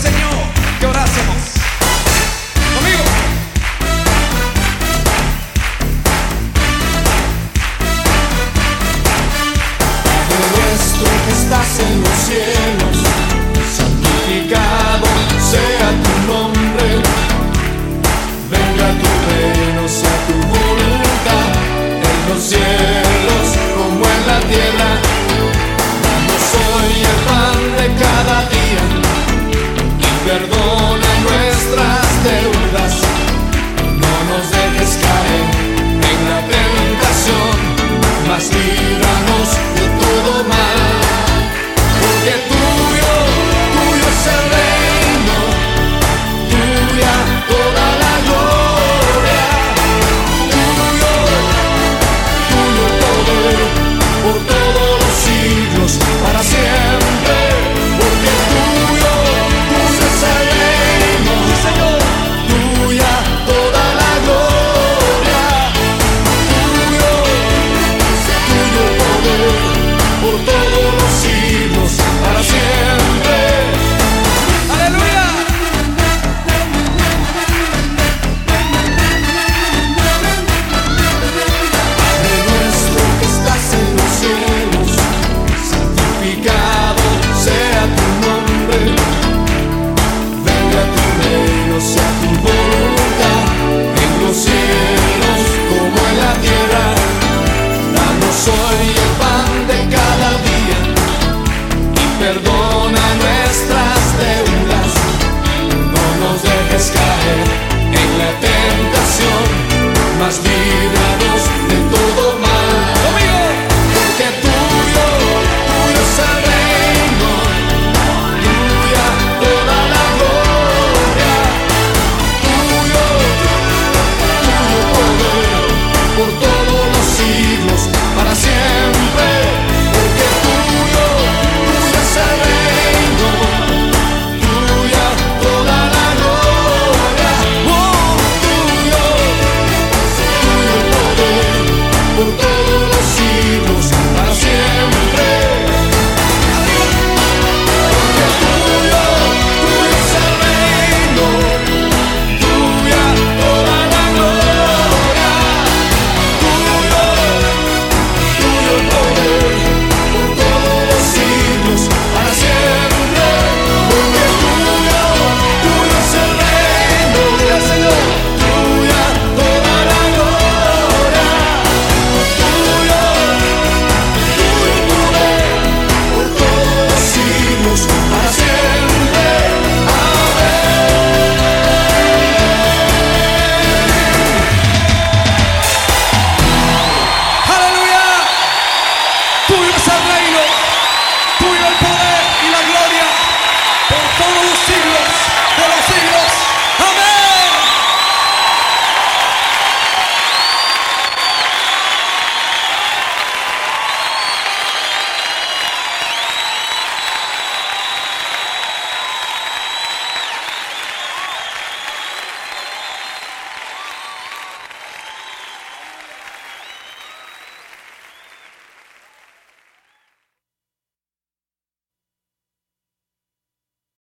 Señor.